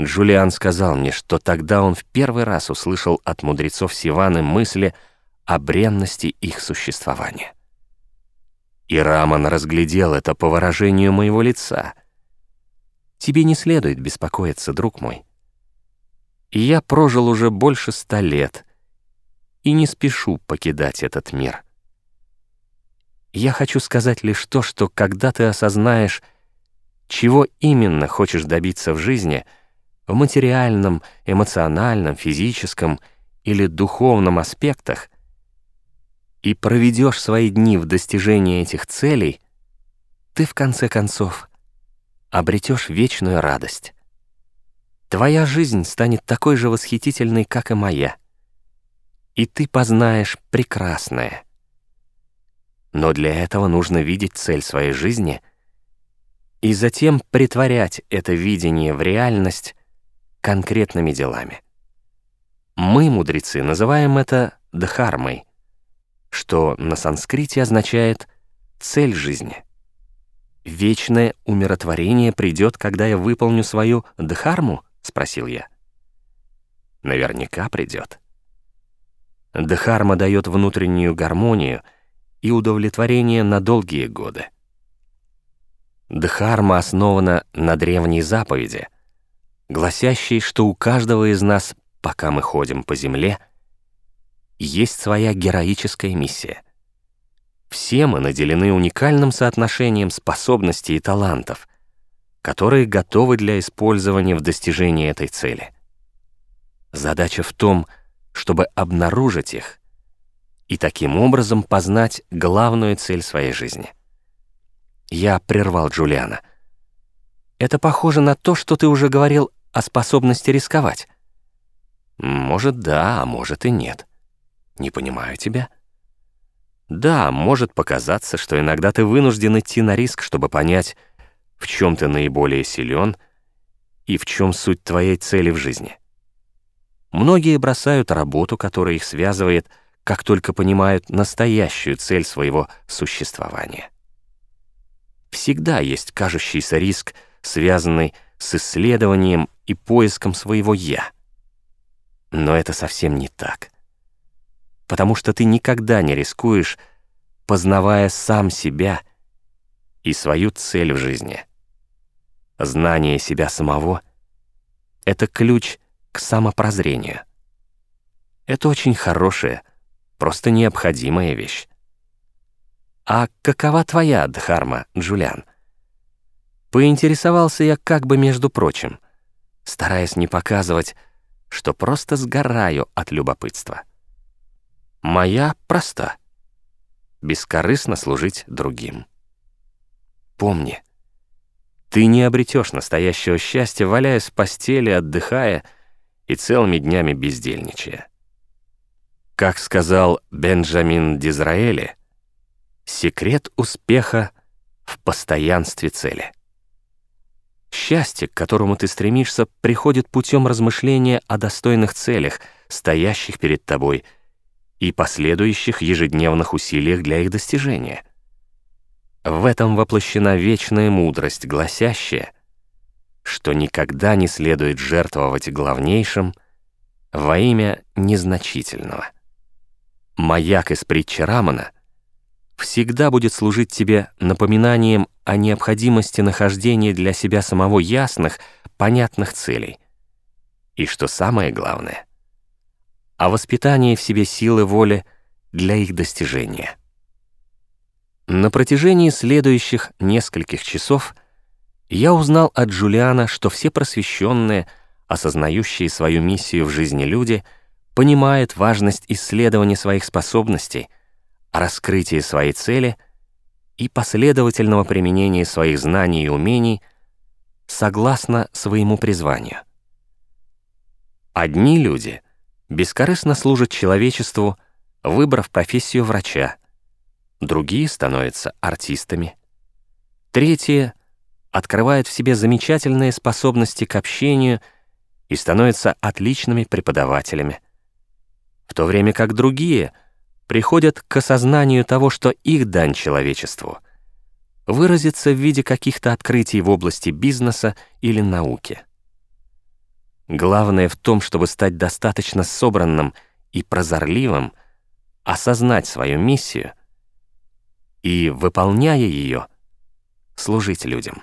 Джулиан сказал мне, что тогда он в первый раз услышал от мудрецов Сиваны мысли о бренности их существования. И Раман разглядел это по выражению моего лица. Тебе не следует беспокоиться, друг мой. И я прожил уже больше ста лет и не спешу покидать этот мир. Я хочу сказать лишь то, что когда ты осознаешь, чего именно хочешь добиться в жизни, в материальном, эмоциональном, физическом или духовном аспектах, и проведешь свои дни в достижении этих целей, ты в конце концов обретешь вечную радость. Твоя жизнь станет такой же восхитительной, как и моя, и ты познаешь прекрасное. Но для этого нужно видеть цель своей жизни и затем притворять это видение в реальность конкретными делами. Мы, мудрецы, называем это дхармой — что на санскрите означает «цель жизни». «Вечное умиротворение придет, когда я выполню свою дхарму?» — спросил я. «Наверняка придет». Дхарма дает внутреннюю гармонию и удовлетворение на долгие годы. Дхарма основана на древней заповеди, гласящей, что у каждого из нас, пока мы ходим по земле — есть своя героическая миссия. Все мы наделены уникальным соотношением способностей и талантов, которые готовы для использования в достижении этой цели. Задача в том, чтобы обнаружить их и таким образом познать главную цель своей жизни. Я прервал Джулиана. Это похоже на то, что ты уже говорил о способности рисковать. Может, да, а может и нет. Не понимаю тебя. Да, может показаться, что иногда ты вынужден идти на риск, чтобы понять, в чем ты наиболее силен и в чем суть твоей цели в жизни. Многие бросают работу, которая их связывает, как только понимают настоящую цель своего существования. Всегда есть кажущийся риск, связанный с исследованием и поиском своего «я». Но это совсем не так потому что ты никогда не рискуешь, познавая сам себя и свою цель в жизни. Знание себя самого — это ключ к самопрозрению. Это очень хорошая, просто необходимая вещь. «А какова твоя дхарма, Джулиан?» Поинтересовался я как бы между прочим, стараясь не показывать, что просто сгораю от любопытства. Моя проста. Бескорыстно служить другим. Помни, ты не обретешь настоящего счастья, валяясь в постели, отдыхая и целыми днями бездельничая. Как сказал Бенджамин Дизраэли, секрет успеха в постоянстве цели. Счастье, к которому ты стремишься, приходит путем размышления о достойных целях, стоящих перед тобой — и последующих ежедневных усилиях для их достижения. В этом воплощена вечная мудрость, гласящая, что никогда не следует жертвовать главнейшим во имя незначительного. Маяк из притчи Рамана всегда будет служить тебе напоминанием о необходимости нахождения для себя самого ясных, понятных целей. И что самое главное — о воспитании в себе силы воли для их достижения. На протяжении следующих нескольких часов я узнал от Джулиана, что все просвещенные, осознающие свою миссию в жизни люди, понимают важность исследования своих способностей, раскрытия своей цели и последовательного применения своих знаний и умений согласно своему призванию. Одни люди бескорыстно служат человечеству, выбрав профессию врача. Другие становятся артистами. Третьи открывают в себе замечательные способности к общению и становятся отличными преподавателями. В то время как другие приходят к осознанию того, что их дань человечеству выразится в виде каких-то открытий в области бизнеса или науки. Главное в том, чтобы стать достаточно собранным и прозорливым, осознать свою миссию и, выполняя ее, служить людям.